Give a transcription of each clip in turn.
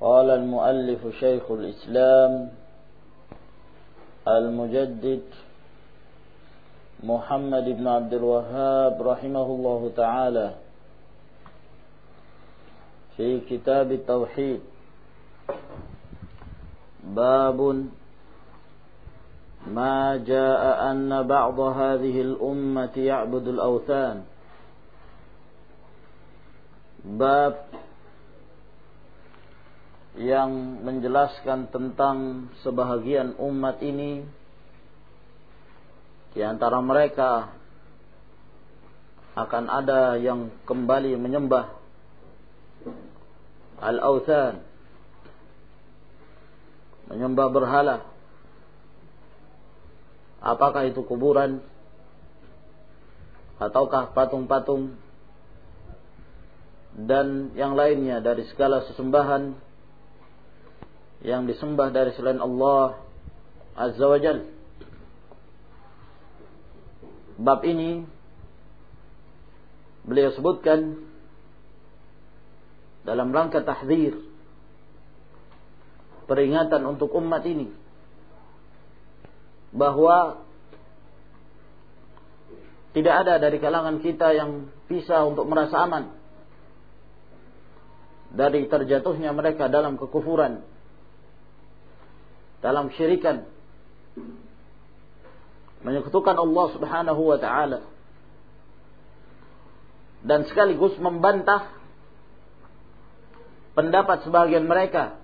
قال المؤلف شيخ الإسلام المجدد محمد بن عبد الوهاب رحمه الله تعالى في كتاب التوحيد. باب ما جاء أن بعض هذه الأمة يعبد الأوثان. باب yang menjelaskan tentang sebahagian umat ini. Di antara mereka akan ada yang kembali menyembah al-authan menyembah berhala. Apakah itu kuburan ataukah patung-patung? Dan yang lainnya dari segala sesembahan yang disembah dari selain Allah Azza wa Jal. Bab ini beliau sebutkan dalam rangka tahdir peringatan untuk umat ini bahwa tidak ada dari kalangan kita yang bisa untuk merasa aman dari terjatuhnya mereka dalam kekufuran dalam syirikan. Menyekutukan Allah Subhanahu wa taala. Dan sekaligus membantah pendapat sebagian mereka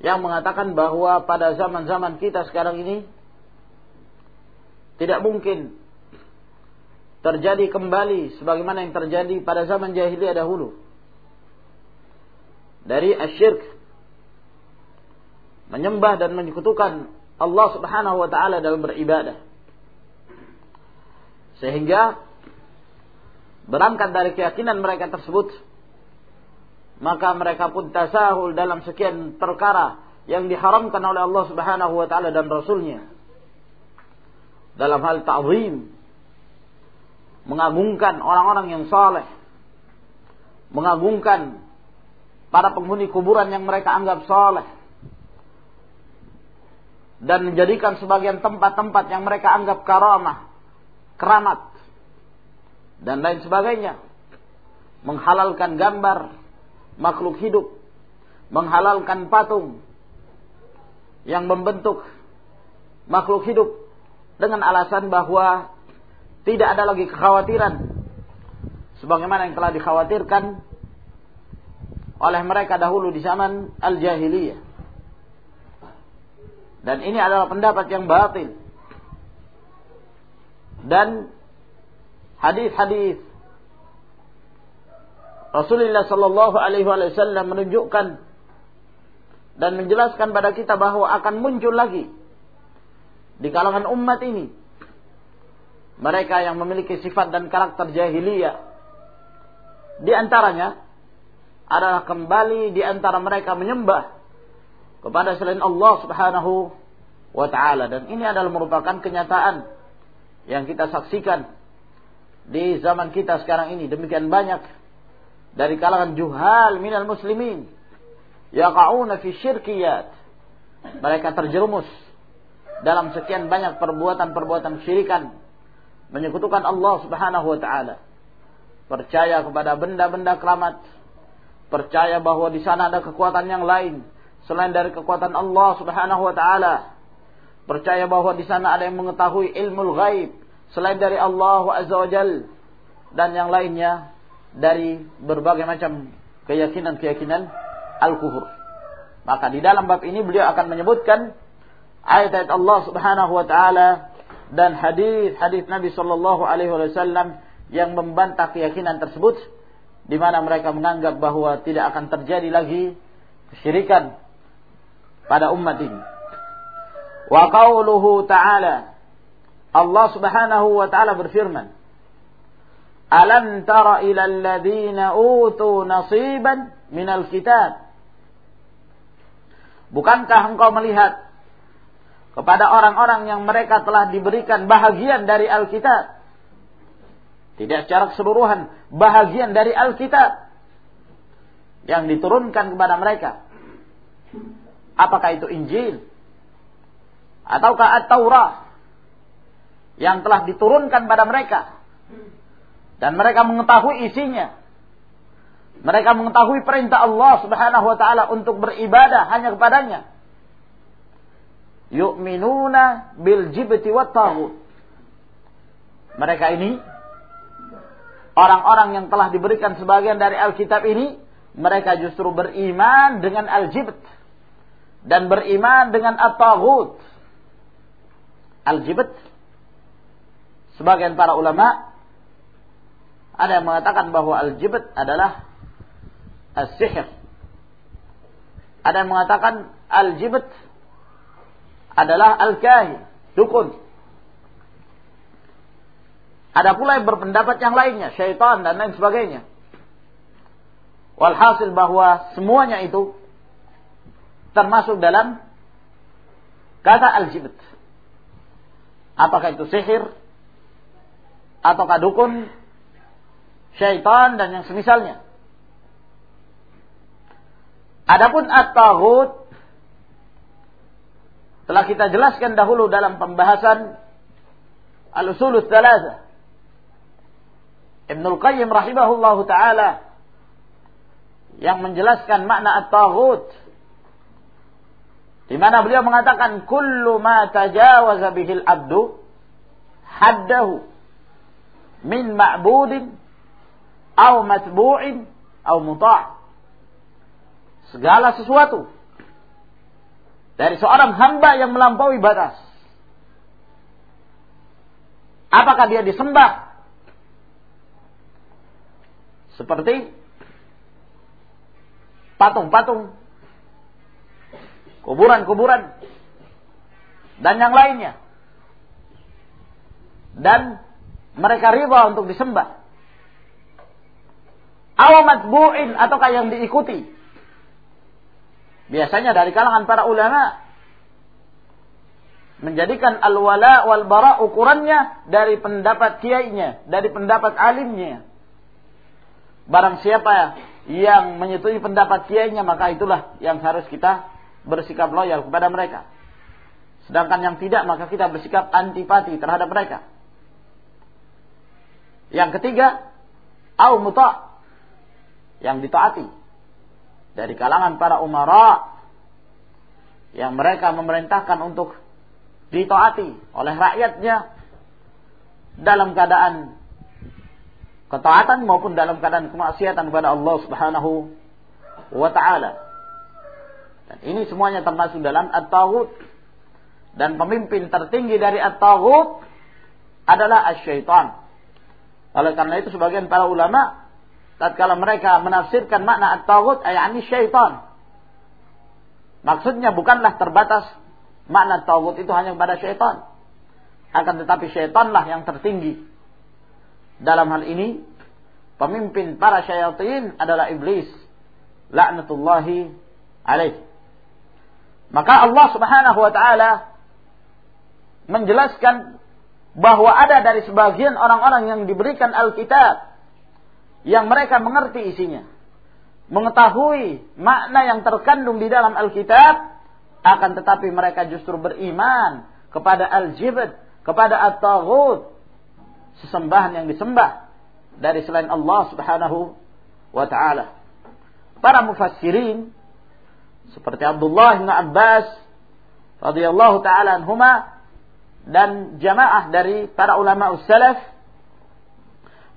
yang mengatakan bahwa pada zaman-zaman kita sekarang ini tidak mungkin terjadi kembali sebagaimana yang terjadi pada zaman jahiliyah dahulu. Dari asyirk menyembah dan menyekutukan Allah Subhanahu wa taala dalam beribadah. Sehingga berangkat dari keyakinan mereka tersebut maka mereka pun tasahul dalam sekian perkara yang diharamkan oleh Allah Subhanahu wa taala dan rasulnya. Dalam hal ta'zim mengagungkan orang-orang yang saleh, mengagungkan para penghuni kuburan yang mereka anggap saleh, dan menjadikan sebagian tempat-tempat yang mereka anggap karamah, keramat, dan lain sebagainya. Menghalalkan gambar makhluk hidup, menghalalkan patung yang membentuk makhluk hidup dengan alasan bahwa tidak ada lagi kekhawatiran sebagaimana yang telah dikhawatirkan oleh mereka dahulu di zaman al-jahiliyah dan ini adalah pendapat yang batil. Dan hadis-hadis Rasulullah Sallallahu Alaihi Wasallam menunjukkan dan menjelaskan pada kita bahwa akan muncul lagi di kalangan umat ini mereka yang memiliki sifat dan karakter jahiliyah di antaranya adalah kembali di antara mereka menyembah kepada selain Allah Subhanahu wa taala. Dan ini adalah merupakan kenyataan yang kita saksikan di zaman kita sekarang ini. Demikian banyak dari kalangan juhal minal muslimin yaqauna fi syirkiyat. Mereka terjerumus dalam sekian banyak perbuatan-perbuatan syirikan menyekutukan Allah Subhanahu wa taala. Percaya kepada benda-benda keramat. Percaya bahwa di sana ada kekuatan yang lain selain dari kekuatan Allah Subhanahu wa taala. Percaya bahwa di sana ada yang mengetahui ilmu ghaib selain dari Allah Azza wa Jal dan yang lainnya dari berbagai macam keyakinan-keyakinan al-kufur. Maka di dalam bab ini beliau akan menyebutkan ayat-ayat Allah Subhanahu wa taala dan hadis-hadis Nabi sallallahu alaihi wasallam yang membantah keyakinan tersebut di mana mereka menganggap bahwa tidak akan terjadi lagi kesyirikan pada umat ini. Wa qauluhu ta'ala Allah Subhanahu wa taala berfirman Alam tara ila alladhina utu nasiban minal kitab Bukankah engkau melihat kepada orang-orang yang mereka telah diberikan bahagian dari Alkitab? Tidak secara keseluruhan, bahagian dari Alkitab yang diturunkan kepada mereka. Apakah itu Injil? Ataukah At-Taurah yang telah diturunkan pada mereka? Dan mereka mengetahui isinya. Mereka mengetahui perintah Allah Subhanahu wa taala untuk beribadah hanya kepadanya. Yu'minuna bil jibti wat. Mereka ini orang-orang yang telah diberikan sebagian dari Alkitab ini, mereka justru beriman dengan al-jibt dan beriman dengan at-taghut. Al-jibt sebagian para ulama ada yang mengatakan bahwa al-jibt adalah as-sihir. Ada yang mengatakan al-jibt adalah al-kahin, dukun. Ada pula yang berpendapat yang lainnya, syaitan dan lain sebagainya. Walhasil bahwa semuanya itu termasuk dalam kata al-jibt. Apakah itu sihir? Ataukah dukun? Syaitan dan yang semisalnya. Adapun at-taghut telah kita jelaskan dahulu dalam pembahasan al-usulul thalatha. Ibnul Qayyim rahimahullahu taala yang menjelaskan makna at-taghut di mana beliau mengatakan kullu ma tajawaza bihil abdu haddahu min ma'budin au matbu'in au muta' segala sesuatu dari seorang hamba yang melampaui batas. Apakah dia disembah? Seperti patung-patung, kuburan-kuburan, dan yang lainnya. Dan mereka riba untuk disembah. Awamat bu'in ataukah yang diikuti biasanya dari kalangan para ulama menjadikan al-wala wal bara ukurannya dari pendapat kiainya, dari pendapat alimnya. Barang siapa yang menyetujui pendapat kiainya maka itulah yang harus kita bersikap loyal kepada mereka. Sedangkan yang tidak maka kita bersikap antipati terhadap mereka. Yang ketiga, au muta yang ditaati dari kalangan para umara yang mereka memerintahkan untuk ditaati oleh rakyatnya dalam keadaan ketaatan maupun dalam keadaan kemaksiatan kepada Allah Subhanahu wa taala. Dan ini semuanya termasuk dalam at-taghut dan pemimpin tertinggi dari at-taghut adalah asy-syaitan. Oleh karena itu sebagian para ulama tatkala mereka menafsirkan makna at-taghut ayani syaitan. Maksudnya bukanlah terbatas makna taghut itu hanya kepada syaitan. Akan tetapi syaitanlah yang tertinggi. Dalam hal ini pemimpin para syaitan adalah iblis. La'natullahi alaih. Maka Allah Subhanahu wa taala menjelaskan bahwa ada dari sebagian orang-orang yang diberikan Alkitab yang mereka mengerti isinya, mengetahui makna yang terkandung di dalam Alkitab, akan tetapi mereka justru beriman kepada al-jibt, kepada at-taghut, sesembahan yang disembah dari selain Allah Subhanahu wa taala. Para mufassirin seperti Abdullah bin Abbas radhiyallahu taala anhuma dan jamaah dari para ulama salaf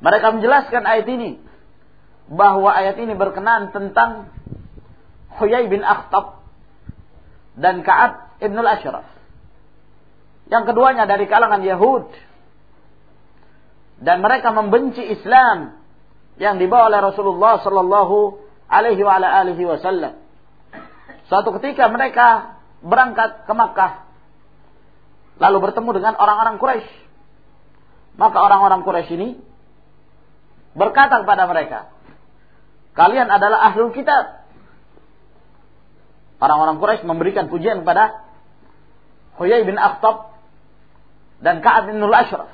mereka menjelaskan ayat ini bahwa ayat ini berkenaan tentang Huyai bin Akhtab dan Ka'ab ibn al-Ashraf. Yang keduanya dari kalangan Yahud. Dan mereka membenci Islam yang dibawa oleh Rasulullah sallallahu alaihi wa alihi wasallam. Suatu ketika mereka berangkat ke Makkah lalu bertemu dengan orang-orang Quraisy. Maka orang-orang Quraisy ini berkata kepada mereka, "Kalian adalah ahlul kitab." Orang-orang Quraisy memberikan pujian kepada Huyai bin Akhtab dan Ka'ab bin Nul Ashraf.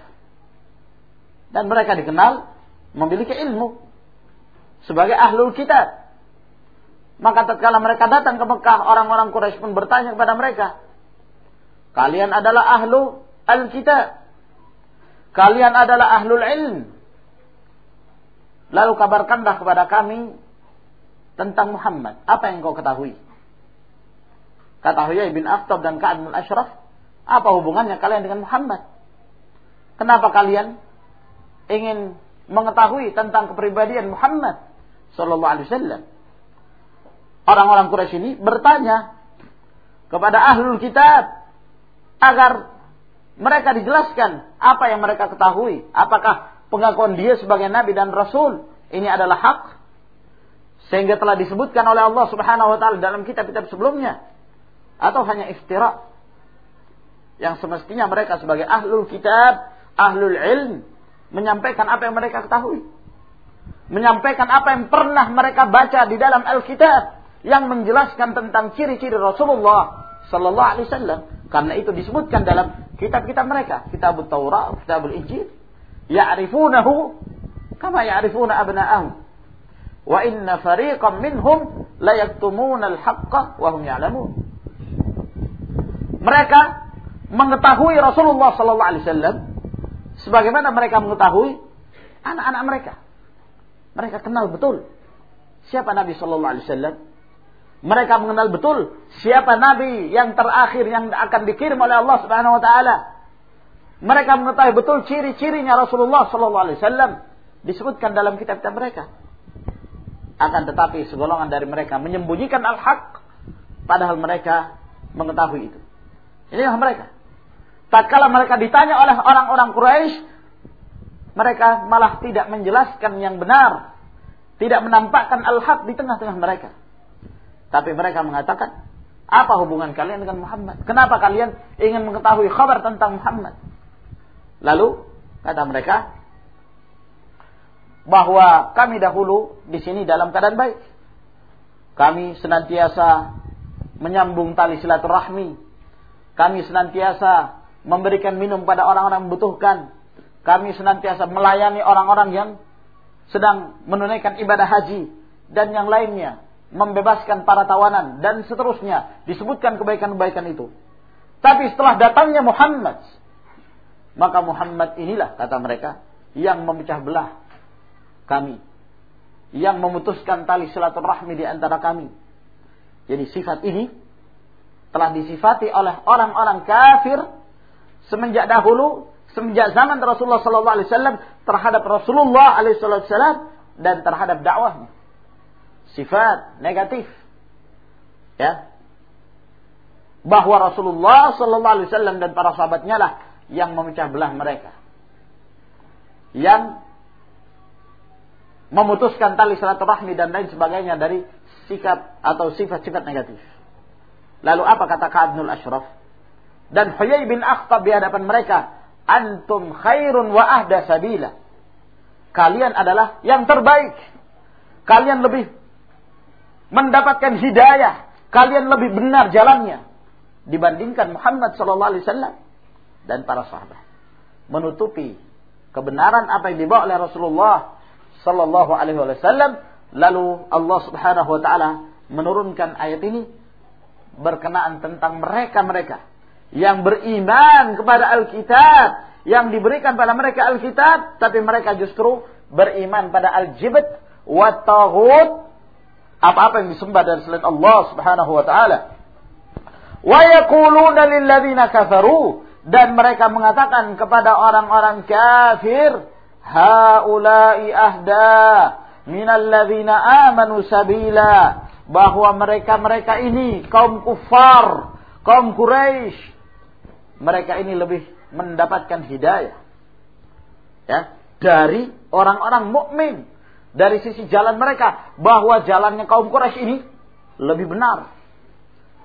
Dan mereka dikenal memiliki ilmu sebagai ahlul kitab. Maka tatkala mereka datang ke Mekah, orang-orang Quraisy pun bertanya kepada mereka, "Kalian adalah ahlu al-kitab. Kalian adalah ahlul ilm. Lalu kabarkanlah kepada kami tentang Muhammad. Apa yang kau ketahui?" Kata Huyai bin Akhtab dan Ka'ab bin Ashraf, apa hubungannya kalian dengan Muhammad? Kenapa kalian ingin mengetahui tentang kepribadian Muhammad sallallahu alaihi wasallam? Orang-orang Quraisy ini bertanya kepada ahlul kitab agar mereka dijelaskan apa yang mereka ketahui. Apakah pengakuan dia sebagai nabi dan rasul ini adalah hak? Sehingga telah disebutkan oleh Allah Subhanahu wa taala dalam kitab-kitab sebelumnya atau hanya iftira yang semestinya mereka sebagai ahlul kitab, ahlul ilm menyampaikan apa yang mereka ketahui. Menyampaikan apa yang pernah mereka baca di dalam Alkitab yang menjelaskan tentang ciri-ciri Rasulullah sallallahu alaihi wasallam. Karena itu disebutkan dalam kitab-kitab mereka, kitab Taurat, kitab Injil. Ya'rifunahu kama ya'rifuna abna'ahum. Wa inna fariqan minhum la yaktumuna al-haqqa wa hum ya'lamun mereka mengetahui Rasulullah sallallahu alaihi wasallam sebagaimana mereka mengetahui anak-anak mereka. Mereka kenal betul siapa Nabi sallallahu alaihi wasallam. Mereka mengenal betul siapa nabi yang terakhir yang akan dikirim oleh Allah Subhanahu wa taala. Mereka mengetahui betul ciri-cirinya Rasulullah sallallahu alaihi wasallam disebutkan dalam kitab-kitab mereka. Akan tetapi segolongan dari mereka menyembunyikan al-haq padahal mereka mengetahui itu. Inilah mereka. Tatkala mereka ditanya oleh orang-orang Quraisy, mereka malah tidak menjelaskan yang benar, tidak menampakkan al-haq di tengah-tengah mereka. Tapi mereka mengatakan, apa hubungan kalian dengan Muhammad? Kenapa kalian ingin mengetahui kabar tentang Muhammad? Lalu kata mereka bahwa kami dahulu di sini dalam keadaan baik. Kami senantiasa menyambung tali silaturahmi kami senantiasa memberikan minum pada orang-orang membutuhkan. Kami senantiasa melayani orang-orang yang sedang menunaikan ibadah haji dan yang lainnya, membebaskan para tawanan dan seterusnya, disebutkan kebaikan-kebaikan itu. Tapi setelah datangnya Muhammad, maka Muhammad inilah kata mereka yang memecah belah kami, yang memutuskan tali silaturahmi di antara kami. Jadi sifat ini telah disifati oleh orang-orang kafir semenjak dahulu, semenjak zaman Rasulullah sallallahu alaihi wasallam terhadap Rasulullah alaihi wasallam dan terhadap dakwahnya. Sifat negatif. Ya. Bahwa Rasulullah sallallahu alaihi wasallam dan para sahabatnya lah yang memecah belah mereka. Yang memutuskan tali silaturahmi dan lain sebagainya dari sikap atau sifat-sifat negatif. Lalu apa kata Ka'ab bin Ashraf? Dan Huyai bin Akhtab di hadapan mereka, antum khairun wa ahda sabila. Kalian adalah yang terbaik. Kalian lebih mendapatkan hidayah. Kalian lebih benar jalannya dibandingkan Muhammad sallallahu alaihi wasallam dan para sahabat. Menutupi kebenaran apa yang dibawa oleh Rasulullah sallallahu alaihi wasallam lalu Allah Subhanahu wa taala menurunkan ayat ini berkenaan tentang mereka-mereka yang beriman kepada Alkitab, yang diberikan pada mereka Alkitab, tapi mereka justru beriman pada Al-Jibt wa apa-apa yang disembah dari selain Allah Subhanahu wa taala. Wa yaquluna lil ladzina kafaru. Dan mereka mengatakan kepada orang-orang kafir, haula'i ahda minal ladzina amanu sabila. Bahwa mereka-mereka ini kaum kufar, kaum Quraisy. Mereka ini lebih mendapatkan hidayah ya dari orang-orang mukmin dari sisi jalan mereka bahwa jalannya kaum Quraisy ini lebih benar.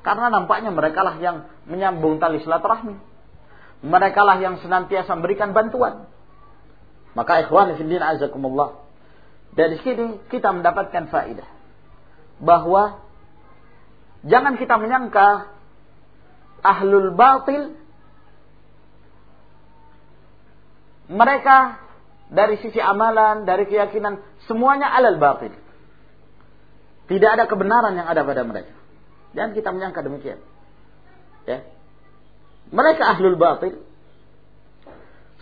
Karena nampaknya mereka lah yang menyambung tali silaturahmi. Mereka lah yang senantiasa memberikan bantuan. Maka ikhwan fillah azakumullah. Dari sini kita mendapatkan faedah. Bahwa jangan kita menyangka ahlul batil mereka dari sisi amalan, dari keyakinan, semuanya alal batil. Tidak ada kebenaran yang ada pada mereka. Dan kita menyangka demikian. Ya. Mereka ahlul batil.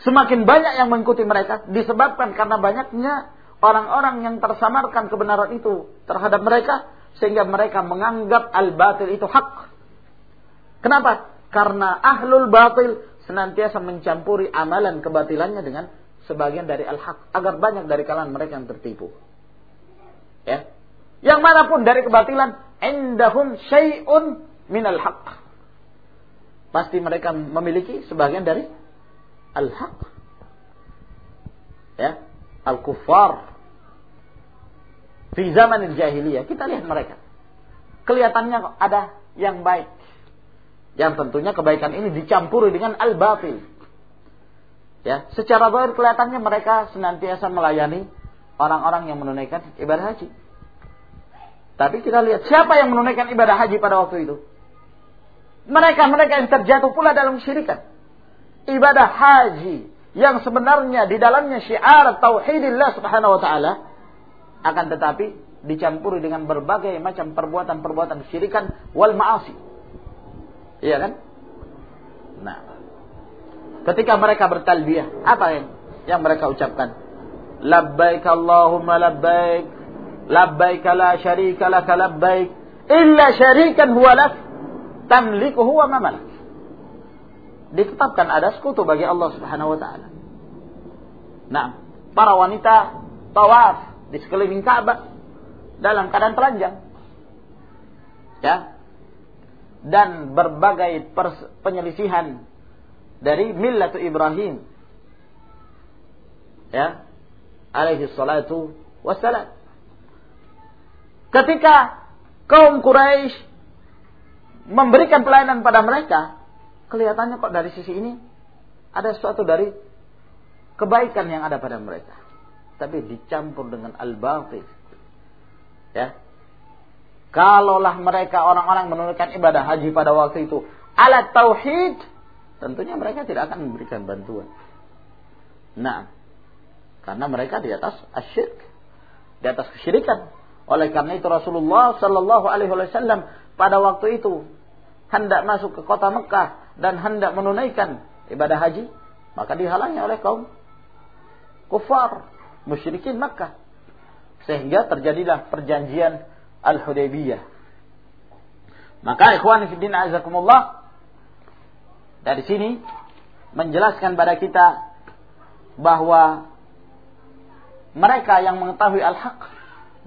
Semakin banyak yang mengikuti mereka disebabkan karena banyaknya orang-orang yang tersamarkan kebenaran itu terhadap mereka sehingga mereka menganggap al-batil itu hak. Kenapa? Karena ahlul batil senantiasa mencampuri amalan kebatilannya dengan sebagian dari al-haq agar banyak dari kalangan mereka yang tertipu. Ya. Yang mana pun dari kebatilan, indahum syai'un min al-haq. Pasti mereka memiliki sebagian dari al-haq. Ya, al-kuffar. Di zaman jahiliyah, kita lihat mereka. Kelihatannya ada yang baik. Yang tentunya kebaikan ini dicampuri dengan al-batil. Ya, secara zahir kelihatannya mereka senantiasa melayani orang-orang yang menunaikan ibadah haji. Tapi kita lihat siapa yang menunaikan ibadah haji pada waktu itu? Mereka-mereka yang terjatuh pula dalam syirikan. Ibadah haji yang sebenarnya di dalamnya syiar tauhidillah subhanahu wa taala akan tetapi dicampuri dengan berbagai macam perbuatan-perbuatan syirikan wal ma'asi. Iya kan? Nah, ketika mereka bertalbiyah, apa yang yang mereka ucapkan? Labbaik Allahumma labbaik, labbaik la syarika laka labbaik, illa syarikan huwa lak, tamliku huwa mamalak. Ditetapkan ada sekutu bagi Allah Subhanahu wa taala. Nah, para wanita tawaf di sekeliling Ka'bah dalam keadaan telanjang. Ya, dan berbagai penyelisihan dari millatu Ibrahim. Ya. Alaihi salatu wassalam. Ketika kaum Quraisy memberikan pelayanan pada mereka kelihatannya kok dari sisi ini ada sesuatu dari kebaikan yang ada pada mereka. Tapi dicampur dengan al-batil ya. Kalaulah mereka orang-orang menunaikan ibadah haji pada waktu itu alat tauhid, tentunya mereka tidak akan memberikan bantuan. Nah, karena mereka di atas asyirk, di atas kesyirikan. Oleh karena itu Rasulullah Shallallahu Alaihi Wasallam pada waktu itu hendak masuk ke kota Mekah dan hendak menunaikan ibadah haji, maka dihalangi oleh kaum kufar, musyrikin Mekah. Sehingga terjadilah perjanjian Al-Hudaybiyah. Maka ikhwan fillah azakumullah dari sini menjelaskan pada kita bahwa mereka yang mengetahui al-haq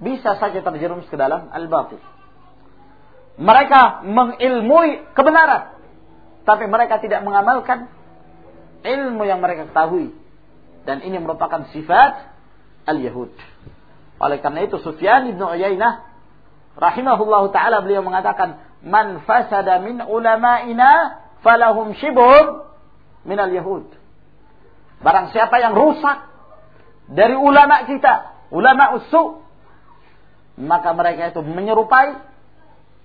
bisa saja terjerumus ke dalam al-batil. Mereka mengilmui kebenaran, tapi mereka tidak mengamalkan ilmu yang mereka ketahui. Dan ini merupakan sifat al-Yahud. Oleh karena itu Sufyan ibn Uyainah rahimahullah taala beliau mengatakan man fasada min ulama'ina falahum shibhum min al yahud barang siapa yang rusak dari ulama kita ulama usu maka mereka itu menyerupai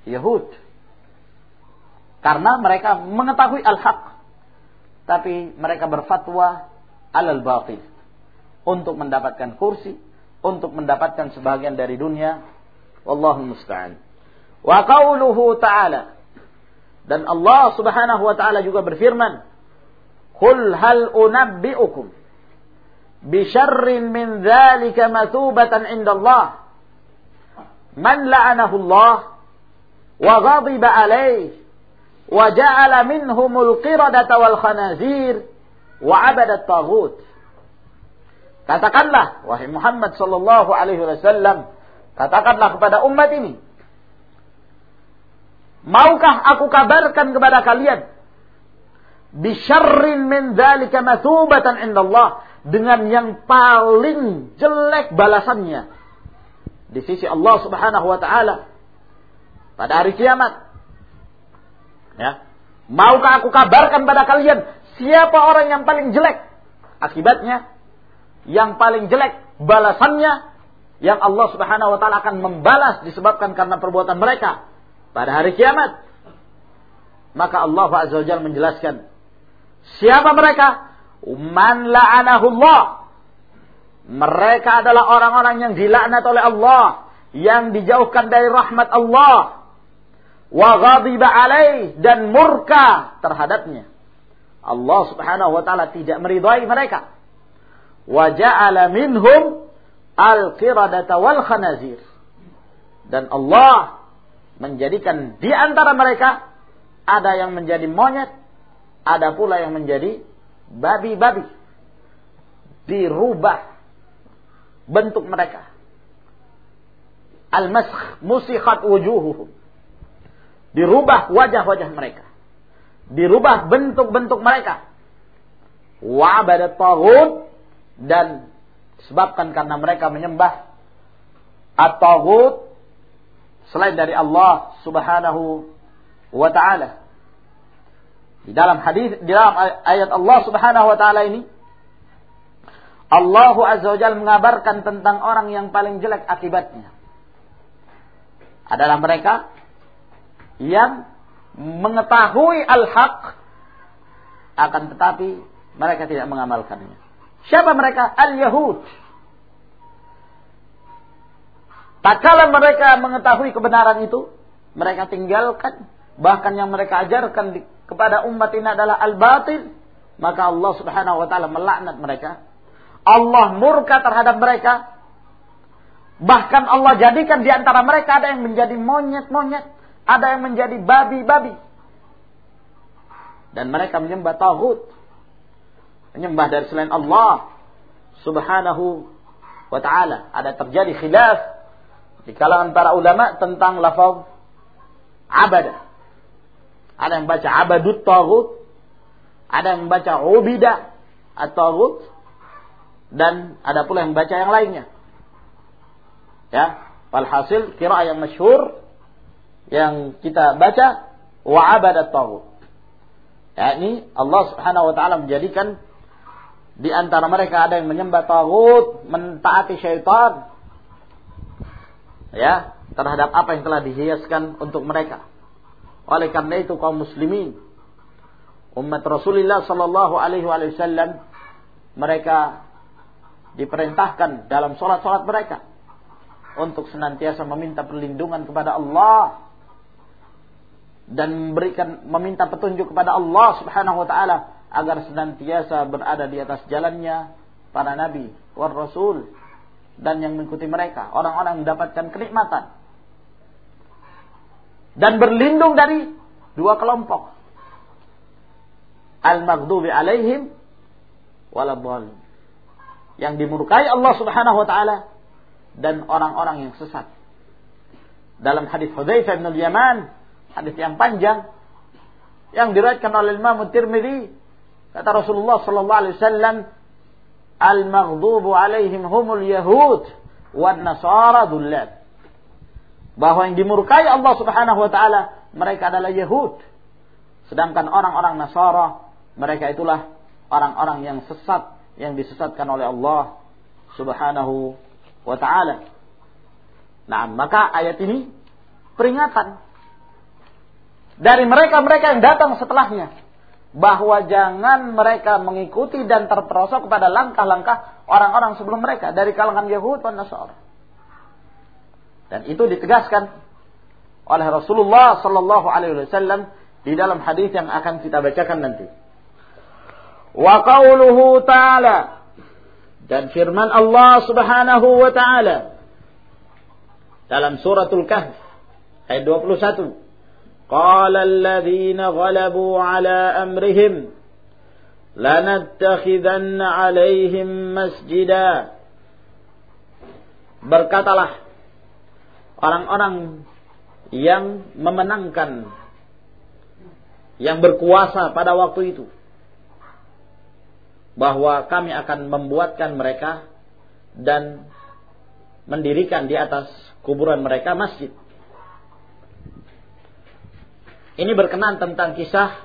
Yahud karena mereka mengetahui al-haq tapi mereka berfatwa alal batil untuk mendapatkan kursi untuk mendapatkan sebagian dari dunia Wallahu musta'an. Wa qauluhu ta'ala. Dan Allah Subhanahu wa taala juga berfirman, "Qul hal unabbi'ukum bi syarrin min dzalika matubatan indallah." man la'anahu Allah wa ghadiba alaih wa ja'ala minhumul qiradata wal khanazir wa abadat taghut. Katakanlah wahai Muhammad sallallahu alaihi wasallam, katakanlah kepada umat ini, maukah aku kabarkan kepada kalian bisyarrin min dzalika mathubatan indallah dengan yang paling jelek balasannya di sisi Allah Subhanahu wa taala pada hari kiamat. Ya. Maukah aku kabarkan pada kalian siapa orang yang paling jelek? Akibatnya yang paling jelek balasannya yang Allah Subhanahu wa taala akan membalas disebabkan karena perbuatan mereka pada hari kiamat. Maka Allah Azza wa Jalla menjelaskan siapa mereka? Man la'anahullah. Mereka adalah orang-orang yang dilaknat oleh Allah, yang dijauhkan dari rahmat Allah. Wa ghadiba alaih dan murka terhadapnya. Allah Subhanahu wa taala tidak meridai mereka. Wa ja'ala minhum al-qiradata wal khanazir. Dan Allah menjadikan di antara mereka ada yang menjadi monyet, ada pula yang menjadi babi-babi. Dirubah bentuk mereka. Al-maskh musikhat wujuhuhum. Dirubah wajah-wajah mereka. Dirubah bentuk-bentuk mereka. Wa'abadat taghut dan sebabkan karena mereka menyembah at-taghut selain dari Allah Subhanahu wa taala. Di dalam hadis di dalam ayat Allah Subhanahu wa taala ini Allah Azza wa Jalla mengabarkan tentang orang yang paling jelek akibatnya. Adalah mereka yang mengetahui al-haq akan tetapi mereka tidak mengamalkannya. Siapa mereka? Al-Yahud. Tak kala mereka mengetahui kebenaran itu, mereka tinggalkan. Bahkan yang mereka ajarkan di, kepada umat ini adalah al-batil. Maka Allah subhanahu wa ta'ala melaknat mereka Allah murka terhadap mereka. Bahkan Allah jadikan di antara mereka ada yang menjadi monyet-monyet, ada yang menjadi babi-babi. Dan mereka menyembah tauhid. Menyembah dari selain Allah Subhanahu wa taala. Ada terjadi khilaf di kalangan para ulama tentang lafaz abadah. Ada yang baca abadut tauhid, ada yang baca ubida at-taghut, dan ada pula yang baca yang lainnya. Ya, walhasil kira yang masyhur yang kita baca wa abadat taghut. Ya, ini Allah Subhanahu wa taala menjadikan di antara mereka ada yang menyembah taghut, mentaati syaitan. Ya, terhadap apa yang telah dihiaskan untuk mereka. Oleh karena itu kaum muslimin umat Rasulullah sallallahu alaihi wasallam mereka diperintahkan dalam sholat-sholat mereka untuk senantiasa meminta perlindungan kepada Allah dan memberikan meminta petunjuk kepada Allah Subhanahu wa taala agar senantiasa berada di atas jalannya para nabi war rasul dan yang mengikuti mereka. Orang-orang mendapatkan kenikmatan. Dan berlindung dari dua kelompok. Al-maghdubi alaihim waladhdallin yang dimurkai Allah Subhanahu wa taala dan orang-orang yang sesat. Dalam hadis Hudzaifah bin Yaman, hadis yang panjang yang diriwayatkan oleh Imam Tirmidzi, kata Rasulullah sallallahu alaihi wasallam, "Al-maghdubu alaihim humul yahud wan nasara dullat." Bahwa yang dimurkai Allah Subhanahu wa taala mereka adalah Yahud. Sedangkan orang-orang Nasara mereka itulah orang-orang yang sesat yang disesatkan oleh Allah Subhanahu wa taala. Nah, maka ayat ini peringatan dari mereka-mereka yang datang setelahnya bahwa jangan mereka mengikuti dan terperosok kepada langkah-langkah orang-orang sebelum mereka dari kalangan Yahud dan Nasara. Dan itu ditegaskan oleh Rasulullah sallallahu alaihi wasallam di dalam hadis yang akan kita bacakan nanti. Wa qauluhu ta'ala dan firman Allah Subhanahu wa taala dalam suratul Kahf ayat 21. Qala alladziina ghalabu ala amrihim lanattakhidanna 'alaihim masjida. Berkatalah orang-orang yang memenangkan yang berkuasa pada waktu itu bahwa kami akan membuatkan mereka dan mendirikan di atas kuburan mereka masjid. Ini berkenan tentang kisah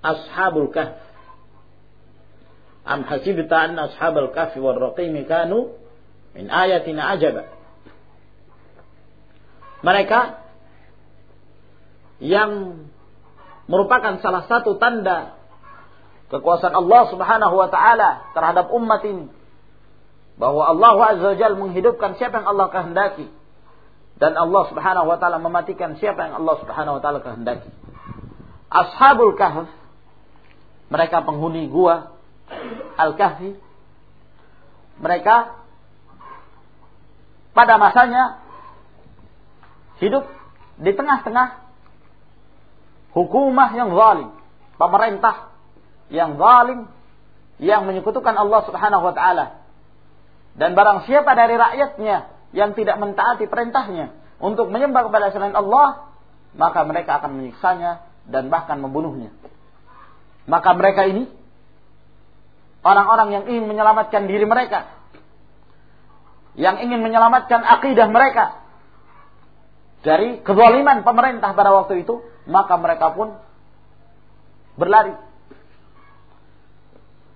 Ashabul Kahf. Am hasibta anna ashabul kahfi wal raqim kanu min ayatina ajaba. Mereka yang merupakan salah satu tanda kekuasaan Allah Subhanahu wa taala terhadap umat ini bahwa Allah Azza wa menghidupkan siapa yang Allah kehendaki dan Allah Subhanahu wa taala mematikan siapa yang Allah Subhanahu wa taala kehendaki. Ashabul Kahf mereka penghuni gua Al-Kahfi mereka pada masanya hidup di tengah-tengah hukumah yang zalim, pemerintah yang zalim yang menyekutukan Allah Subhanahu wa taala. Dan barang siapa dari rakyatnya yang tidak mentaati perintahnya untuk menyembah kepada selain Allah, maka mereka akan menyiksanya dan bahkan membunuhnya. Maka mereka ini orang-orang yang ingin menyelamatkan diri mereka, yang ingin menyelamatkan akidah mereka dari kezaliman pemerintah pada waktu itu, maka mereka pun berlari.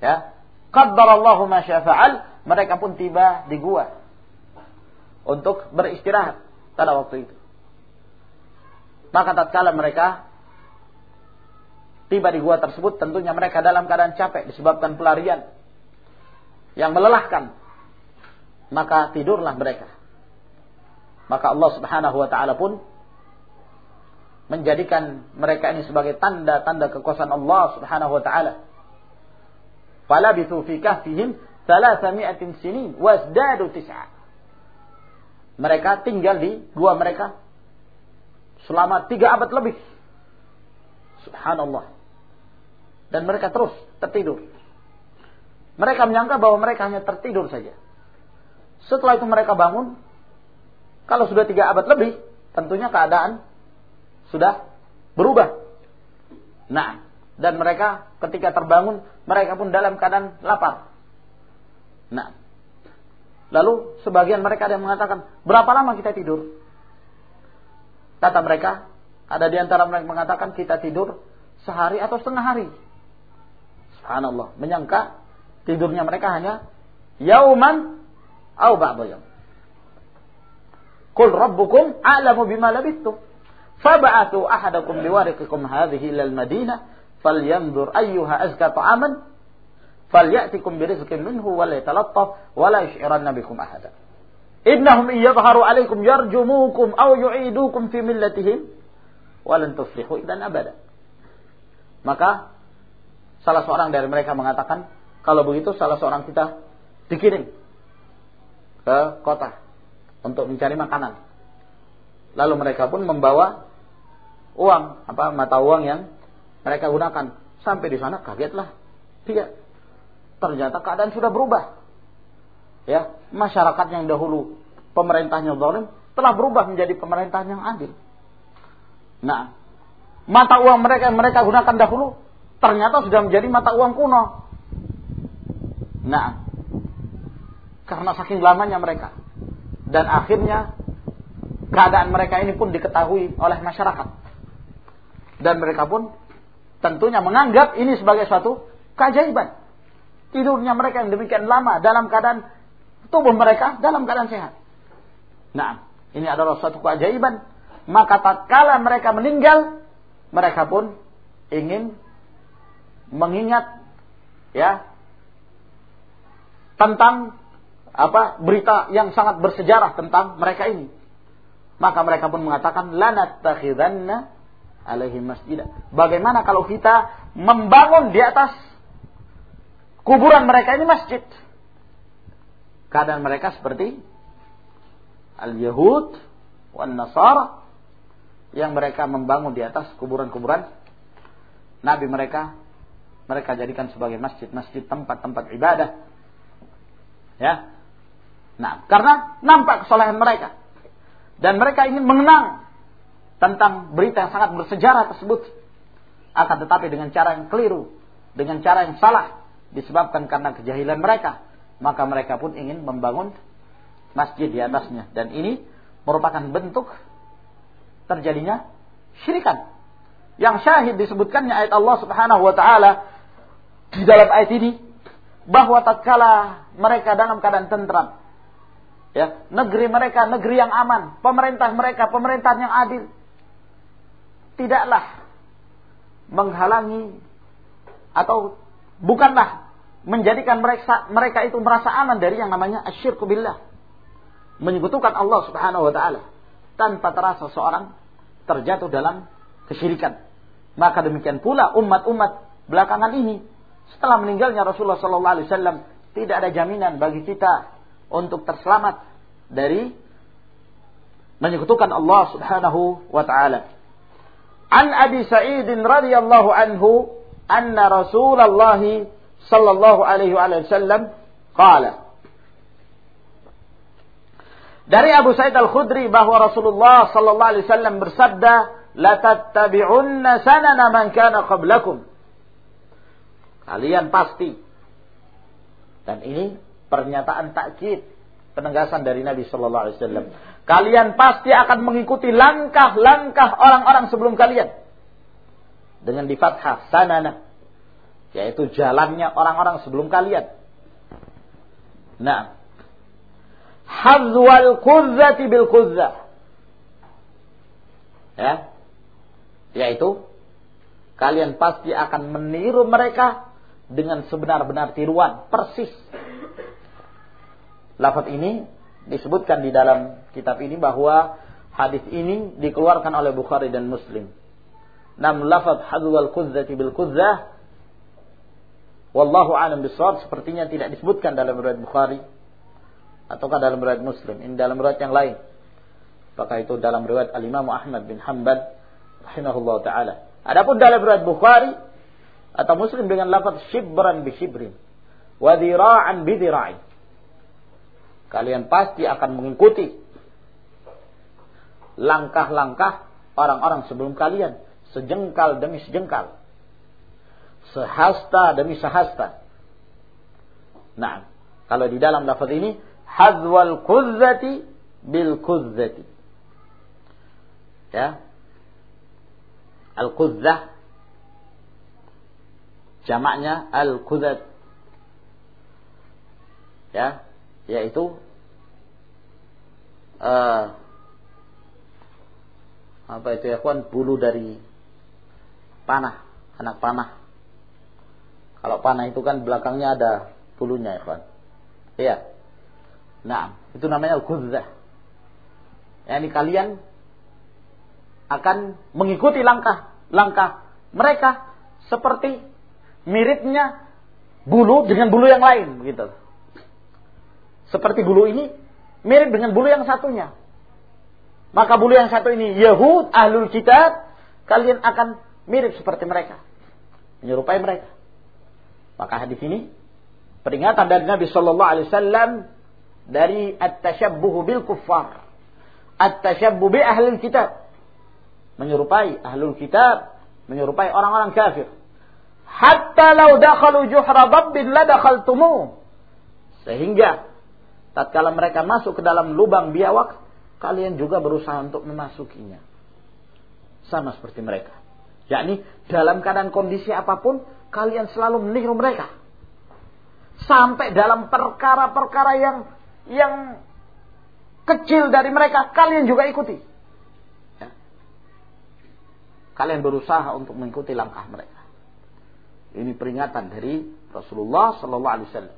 Ya, qaddarallahu ma syafa'al, mereka pun tiba di gua untuk beristirahat pada waktu itu. Maka tatkala mereka tiba di gua tersebut, tentunya mereka dalam keadaan capek disebabkan pelarian yang melelahkan. Maka tidurlah mereka. Maka Allah Subhanahu wa taala pun menjadikan mereka ini sebagai tanda-tanda kekuasaan Allah Subhanahu wa taala. Falabithu fi kahfihim 300 sinin wasdadu. Mereka tinggal di gua mereka selama tiga abad lebih. Subhanallah. Dan mereka terus tertidur. Mereka menyangka bahwa mereka hanya tertidur saja. Setelah itu mereka bangun. Kalau sudah tiga abad lebih, tentunya keadaan sudah berubah. Nah, dan mereka ketika terbangun, mereka pun dalam keadaan lapar. Nah, lalu sebagian mereka ada yang mengatakan, berapa lama kita tidur? Kata mereka, ada di antara mereka mengatakan kita tidur sehari atau setengah hari. Subhanallah, menyangka tidurnya mereka hanya yauman au ba'da yaum. Qul rabbukum a'lamu bima labithtum. Fab'atu ahadakum biwariqikum hadhihi ilal Madinah falyanzur ayyuha azka ta'aman falyatikum birizqin minhu wa la yatalattaf wa la yush'iranna bikum ahada. Innahum yadhharu 'alaykum yarjumukum aw yu'idukum fi millatihim wa lan tuflihu idan abada. Maka salah seorang dari mereka mengatakan, kalau begitu salah seorang kita dikirim ke kota untuk mencari makanan. Lalu mereka pun membawa uang apa mata uang yang mereka gunakan sampai di sana kagetlah dia ternyata keadaan sudah berubah. Ya masyarakat yang dahulu pemerintahnya zalim telah berubah menjadi pemerintahan yang adil. Nah mata uang mereka yang mereka gunakan dahulu ternyata sudah menjadi mata uang kuno. Nah karena saking lamanya mereka. Dan akhirnya keadaan mereka ini pun diketahui oleh masyarakat. Dan mereka pun tentunya menganggap ini sebagai suatu keajaiban. Tidurnya mereka yang demikian lama dalam keadaan tubuh mereka dalam keadaan sehat. Nah, ini adalah suatu keajaiban. Maka tatkala mereka meninggal, mereka pun ingin mengingat ya tentang apa berita yang sangat bersejarah tentang mereka ini. Maka mereka pun mengatakan lanat takhidanna alaihi masjid. Bagaimana kalau kita membangun di atas kuburan mereka ini masjid? Keadaan mereka seperti al-Yahud wan Nasara yang mereka membangun di atas kuburan-kuburan nabi mereka. Mereka jadikan sebagai masjid-masjid tempat-tempat ibadah. Ya. Nah karena nampak kesalahan mereka. Dan mereka ingin mengenang tentang berita yang sangat bersejarah tersebut. Akan tetapi dengan cara yang keliru dengan cara yang salah disebabkan karena kejahilan mereka maka mereka pun ingin membangun masjid di atasnya dan ini merupakan bentuk terjadinya syirikan. Yang syahid disebutkannya ayat Allah Subhanahu wa taala di dalam ayat ini bahwa tatkala mereka dalam keadaan tentram ya, negeri mereka negeri yang aman, pemerintah mereka pemerintahan yang adil tidaklah menghalangi atau bukanlah menjadikan mereka mereka itu merasa aman dari yang namanya asyirku billah menyebutkan Allah Subhanahu wa taala tanpa terasa seorang terjatuh dalam kesyirikan. Maka demikian pula umat-umat belakangan ini setelah meninggalnya Rasulullah sallallahu alaihi wasallam tidak ada jaminan bagi kita untuk terselamat dari menyekutukan Allah Subhanahu wa taala. An Abi Sa'id radhiyallahu anhu anna Rasulullah sallallahu alaihi wasallam qala dari Abu Sa'id Al-Khudri bahwa Rasulullah sallallahu alaihi wasallam bersabda, "La tattabi'unna sanana man kana qablakum." Kalian pasti. Dan ini pernyataan takkid, penegasan dari Nabi sallallahu alaihi wasallam. Kalian pasti akan mengikuti langkah-langkah orang-orang sebelum kalian. Dengan di fathah sanana, yaitu jalannya orang-orang sebelum kalian. Nah, hazwal kuzzati bil kuzzah. Ya. Yaitu kalian pasti akan meniru mereka dengan sebenar-benar tiruan, persis. Lafaz ini disebutkan di dalam kitab ini bahwa hadis ini dikeluarkan oleh Bukhari dan Muslim. Nam lafaz hazwal kuzzati bil kuzzah wallahu alam bisawab sepertinya tidak disebutkan dalam riwayat Bukhari ataukah dalam riwayat Muslim. Ini dalam riwayat yang lain. Apakah itu dalam riwayat Al-Imam Ahmad bin Hanbal? Rahimahullah taala. Adapun dalam riwayat Bukhari atau Muslim dengan lafaz shibran bi shibrin wa dhira'an bi dhira'in. Kalian pasti akan mengikuti langkah-langkah orang-orang sebelum kalian. Sejengkal demi sejengkal sehasta demi sehasta nah kalau di dalam lafaz ini hadwal kuzzati bil kuzzati. Ya. Al kuzzah jamaknya al kuzzat. Ya, yaitu uh, apa itu ya kawan bulu dari panah, anak panah. Kalau panah itu kan belakangnya ada bulunya ya. Iya. Nah, itu namanya al-kudzah. Yani kalian akan mengikuti langkah-langkah mereka seperti miripnya bulu dengan bulu yang lain begitu. Seperti bulu ini mirip dengan bulu yang satunya. Maka bulu yang satu ini Yahud ahlul kitab kalian akan mirip seperti mereka. Menyerupai mereka. Maka hadis ini peringatan dari Nabi sallallahu alaihi wasallam dari at-tashabbuh bil kuffar. At-tashabbuh bi ahli kitab. Menyerupai ahlul kitab, menyerupai orang-orang kafir. Hatta law dakhalu juhra dabbin la dakhaltumu. Sehingga tatkala mereka masuk ke dalam lubang biawak, kalian juga berusaha untuk memasukinya. Sama seperti mereka. Yakni dalam keadaan kondisi apa pun, kalian selalu meniru mereka. Sampai dalam perkara-perkara yang yang kecil dari mereka kalian juga ikuti. Ya. Kalian berusaha untuk mengikuti langkah mereka. Ini peringatan dari Rasulullah Sallallahu Alaihi Wasallam.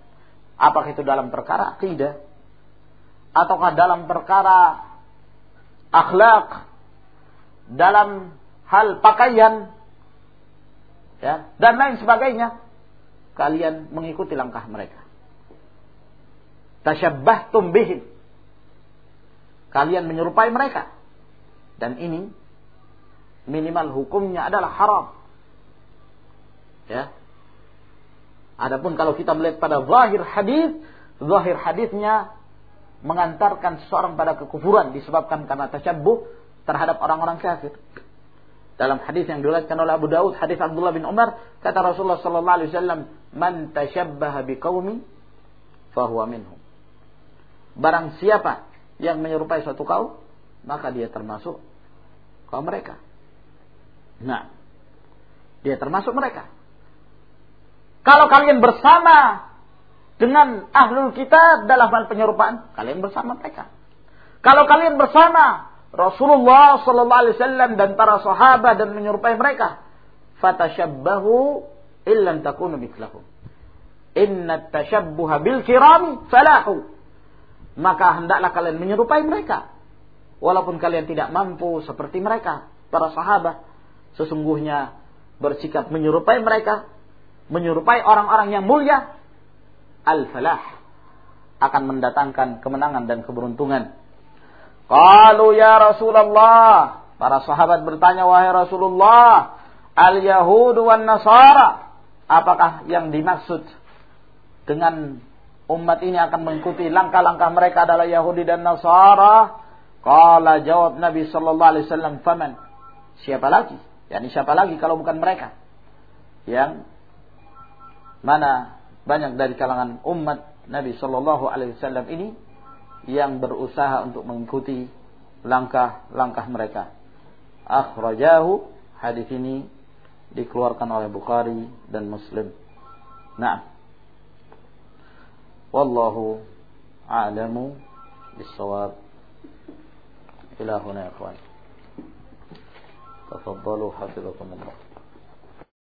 Apakah itu dalam perkara akidah, ataukah dalam perkara akhlak, dalam hal pakaian, ya, dan lain sebagainya, kalian mengikuti langkah mereka tasyabbahtum bihim. kalian menyerupai mereka. Dan ini minimal hukumnya adalah haram. Ya. Adapun kalau kita melihat pada zahir hadis, zahir hadisnya mengantarkan seseorang pada kekufuran disebabkan karena tasyabbuh terhadap orang-orang kafir. Dalam hadis yang diriwayatkan oleh Abu Daud, hadis Abdullah bin Umar, kata Rasulullah sallallahu alaihi wasallam, "Man tashabbaha biqaumin fahuwa minhum." Barang siapa yang menyerupai suatu kaum, maka dia termasuk kaum mereka. Nah, dia termasuk mereka. Kalau kalian bersama dengan ahlul kita dalam hal penyerupaan, kalian bersama mereka. Kalau kalian bersama Rasulullah sallallahu alaihi wasallam dan para sahabat dan menyerupai mereka. Fatashabbahu illam takunu mithlahum. Inna tashabbuha bil kirami falahu. Maka hendaklah kalian menyerupai mereka. Walaupun kalian tidak mampu seperti mereka, para sahabat. Sesungguhnya bersikap menyerupai mereka, menyerupai orang-orang yang mulia, al-falah akan mendatangkan kemenangan dan keberuntungan Qalu ya Rasulullah. Para sahabat bertanya, wahai Rasulullah, al-Yahudu wan Nasara. Apakah yang dimaksud dengan umat ini akan mengikuti langkah-langkah mereka adalah Yahudi dan Nasara? Qala jawab Nabi sallallahu alaihi wasallam, "Faman?" Siapa lagi? Yani siapa lagi kalau bukan mereka? Yang mana banyak dari kalangan umat Nabi sallallahu alaihi wasallam ini yang berusaha untuk mengikuti langkah-langkah mereka. Akhrajahu hadis ini dikeluarkan oleh Bukhari dan Muslim. Nah. Wallahu a'lamu bis-shawab. Ila huna ya ikhwan. Tafaddalu hafizakumullah.